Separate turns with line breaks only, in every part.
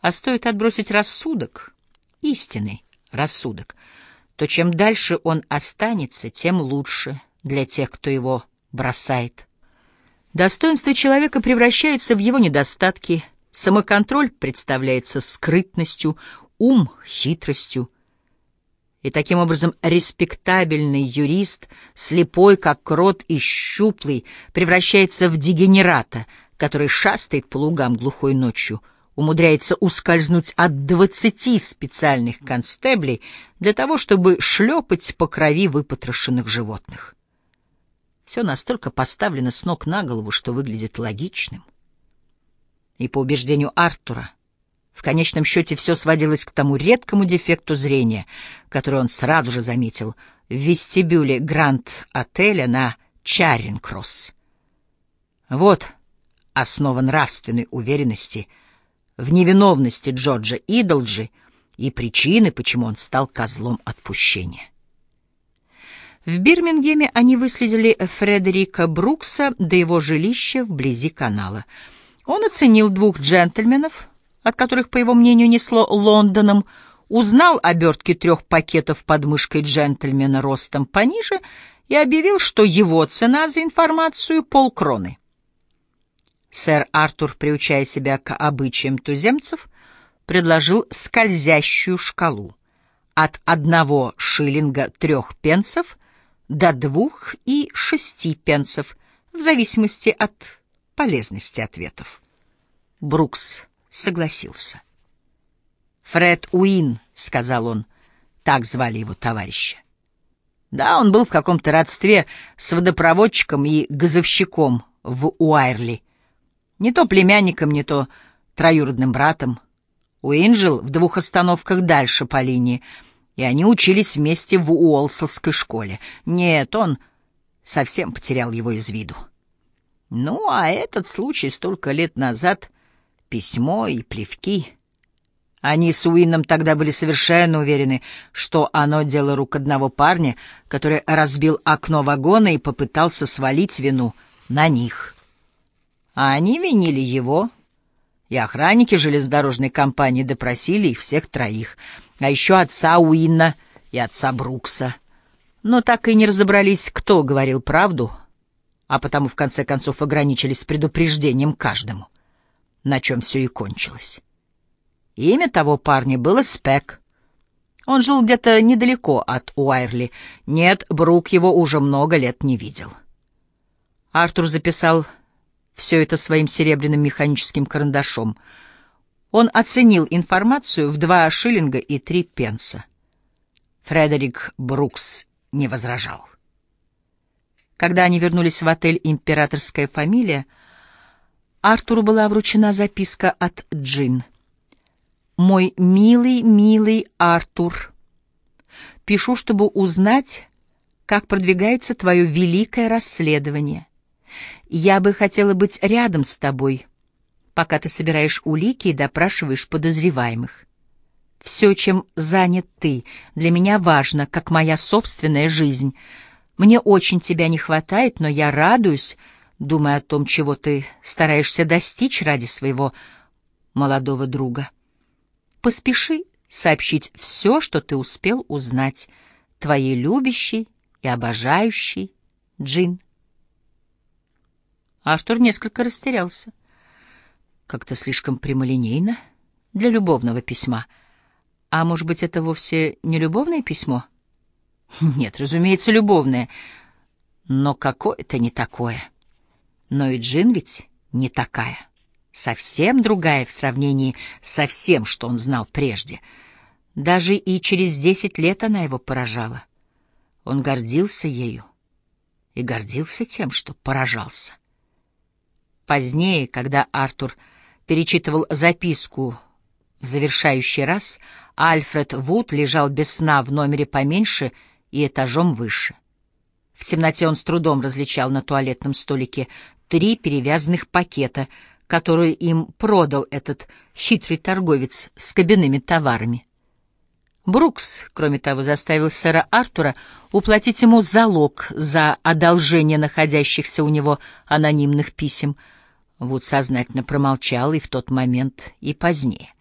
А стоит отбросить рассудок, истинный рассудок, то чем дальше он останется, тем лучше для тех, кто его бросает. Достоинства человека превращаются в его недостатки, самоконтроль представляется скрытностью, ум — хитростью. И таким образом респектабельный юрист, слепой как крот и щуплый, превращается в дегенерата, который шастает по лугам глухой ночью, умудряется ускользнуть от двадцати специальных констеблей для того, чтобы шлепать по крови выпотрошенных животных. Все настолько поставлено с ног на голову, что выглядит логичным. И по убеждению Артура — в конечном счете все сводилось к тому редкому дефекту зрения, который он сразу же заметил в вестибюле Гранд-отеля на Чаринг-Кросс. Вот основа нравственной уверенности в невиновности Джорджа Идолджи и причины, почему он стал козлом отпущения. В Бирмингеме они выследили Фредерика Брукса до его жилища вблизи канала. Он оценил двух джентльменов — от которых, по его мнению, несло Лондоном, узнал обертки трех пакетов под мышкой джентльмена ростом пониже и объявил, что его цена за информацию — полкроны. Сэр Артур, приучая себя к обычаям туземцев, предложил скользящую шкалу от одного шиллинга трех пенсов до двух и шести пенсов, в зависимости от полезности ответов. Брукс согласился. «Фред Уин», — сказал он, — так звали его товарища. Да, он был в каком-то родстве с водопроводчиком и газовщиком в Уайрли. Не то племянником, не то троюродным братом. Жил в двух остановках дальше по линии, и они учились вместе в Уолсовской школе. Нет, он совсем потерял его из виду. Ну, а этот случай столько лет назад письмо и плевки. Они с Уинном тогда были совершенно уверены, что оно дело рук одного парня, который разбил окно вагона и попытался свалить вину на них. А они винили его, и охранники железнодорожной компании допросили их всех троих, а еще отца Уинна и отца Брукса. Но так и не разобрались, кто говорил правду, а потому в конце концов ограничились предупреждением каждому — на чем все и кончилось. Имя того парня было Спек. Он жил где-то недалеко от Уайрли. Нет, Брук его уже много лет не видел. Артур записал все это своим серебряным механическим карандашом. Он оценил информацию в два шиллинга и три пенса. Фредерик Брукс не возражал. Когда они вернулись в отель «Императорская фамилия», Артуру была вручена записка от Джин. «Мой милый, милый Артур, пишу, чтобы узнать, как продвигается твое великое расследование. Я бы хотела быть рядом с тобой, пока ты собираешь улики и допрашиваешь подозреваемых. Все, чем занят ты, для меня важно, как моя собственная жизнь. Мне очень тебя не хватает, но я радуюсь, думая о том, чего ты стараешься достичь ради своего молодого друга. Поспеши сообщить все, что ты успел узнать твоей любящей и обожающей Джин. Артур несколько растерялся. Как-то слишком прямолинейно для любовного письма. А может быть, это вовсе не любовное письмо? Нет, разумеется, любовное. Но какое-то не такое. Но и Джин ведь не такая. Совсем другая в сравнении со всем, что он знал прежде. Даже и через десять лет она его поражала. Он гордился ею и гордился тем, что поражался. Позднее, когда Артур перечитывал записку в завершающий раз, Альфред Вуд лежал без сна в номере поменьше и этажом выше. В темноте он с трудом различал на туалетном столике три перевязанных пакета, которые им продал этот хитрый торговец с кабинными товарами. Брукс, кроме того, заставил сэра Артура уплатить ему залог за одолжение находящихся у него анонимных писем. Вуд сознательно промолчал и в тот момент, и позднее.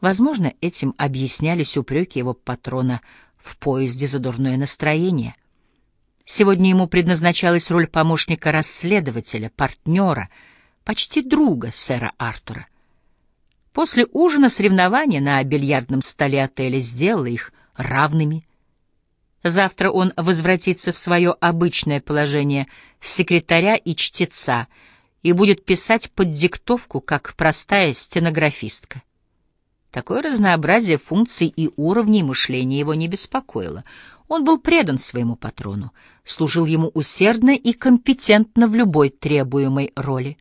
Возможно, этим объяснялись упреки его патрона в поезде за дурное настроение. Сегодня ему предназначалась роль помощника-расследователя, партнера, почти друга сэра Артура. После ужина соревнования на бильярдном столе отеля сделало их равными. Завтра он возвратится в свое обычное положение секретаря и чтеца и будет писать под диктовку, как простая стенографистка. Такое разнообразие функций и уровней мышления его не беспокоило. Он был предан своему патрону, служил ему усердно и компетентно в любой требуемой роли.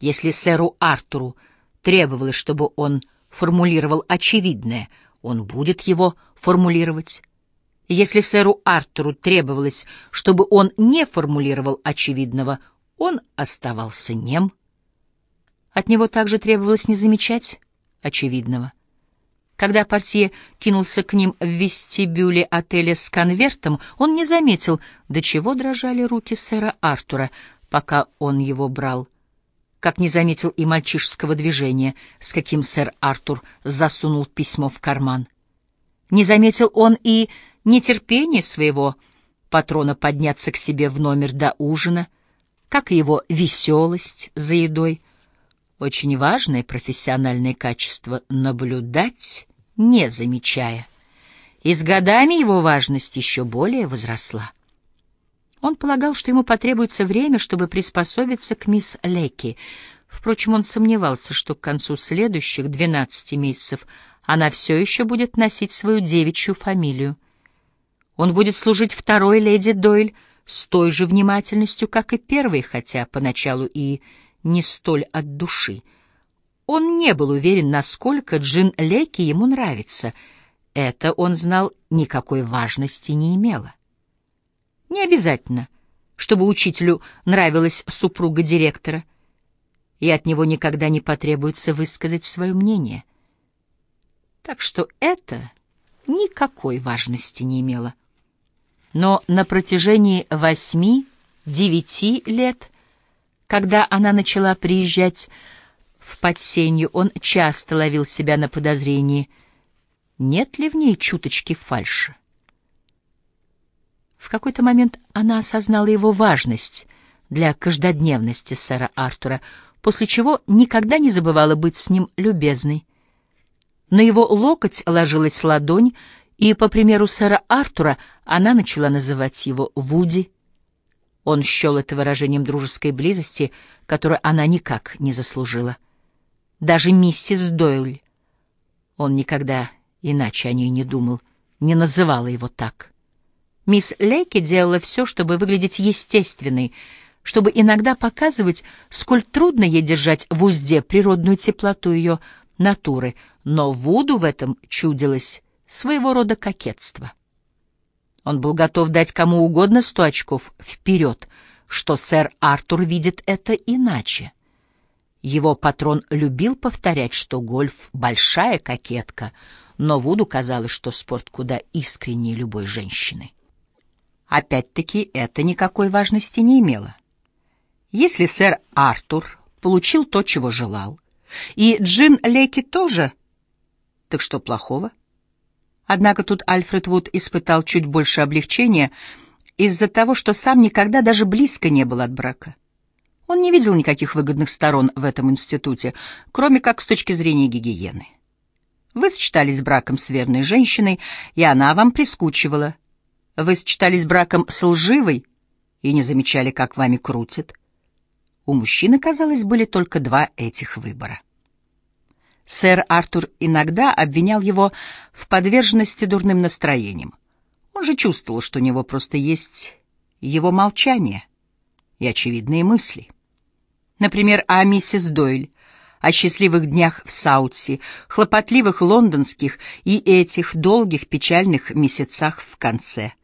Если сэру Артуру требовалось, чтобы он формулировал очевидное, он будет его формулировать. Если сэру Артуру требовалось, чтобы он не формулировал очевидного, он оставался нем. От него также требовалось не замечать очевидного. Когда портье кинулся к ним в вестибюле отеля с конвертом, он не заметил, до чего дрожали руки сэра Артура, пока он его брал как не заметил и мальчишеского движения, с каким сэр Артур засунул письмо в карман. Не заметил он и нетерпения своего патрона подняться к себе в номер до ужина, как и его веселость за едой. Очень важное профессиональное качество — наблюдать, не замечая. И с годами его важность еще более возросла. Он полагал, что ему потребуется время, чтобы приспособиться к мисс Лекки. Впрочем, он сомневался, что к концу следующих двенадцати месяцев она все еще будет носить свою девичью фамилию. Он будет служить второй леди Дойль с той же внимательностью, как и первой, хотя поначалу и не столь от души. Он не был уверен, насколько Джин Лекки ему нравится. Это, он знал, никакой важности не имело. Не обязательно, чтобы учителю нравилась супруга директора, и от него никогда не потребуется высказать свое мнение. Так что это никакой важности не имело. Но на протяжении восьми-девяти лет, когда она начала приезжать в подсенью, он часто ловил себя на подозрении, нет ли в ней чуточки фальши. В какой-то момент она осознала его важность для каждодневности сэра Артура, после чего никогда не забывала быть с ним любезной. На его локоть ложилась ладонь, и, по примеру сэра Артура, она начала называть его Вуди. Он счел это выражением дружеской близости, которую она никак не заслужила. Даже миссис Дойль, он никогда иначе о ней не думал, не называла его так. Мисс Лейки делала все, чтобы выглядеть естественной, чтобы иногда показывать, сколь трудно ей держать в узде природную теплоту ее натуры, но Вуду в этом чудилось своего рода кокетство. Он был готов дать кому угодно сто очков вперед, что сэр Артур видит это иначе. Его патрон любил повторять, что гольф — большая кокетка, но Вуду казалось, что спорт куда искреннее любой женщины. Опять-таки, это никакой важности не имело. Если сэр Артур получил то, чего желал, и Джин Леки тоже, так что плохого? Однако тут Альфред Вуд испытал чуть больше облегчения из-за того, что сам никогда даже близко не был от брака. Он не видел никаких выгодных сторон в этом институте, кроме как с точки зрения гигиены. Вы сочетались браком с верной женщиной, и она вам прискучивала — вы сочетались браком с лживой и не замечали, как вами крутят. У мужчины, казалось, были только два этих выбора. Сэр Артур иногда обвинял его в подверженности дурным настроениям. Он же чувствовал, что у него просто есть его молчание и очевидные мысли. Например, о миссис Дойль, о счастливых днях в Саутси, хлопотливых лондонских и этих долгих печальных месяцах в конце —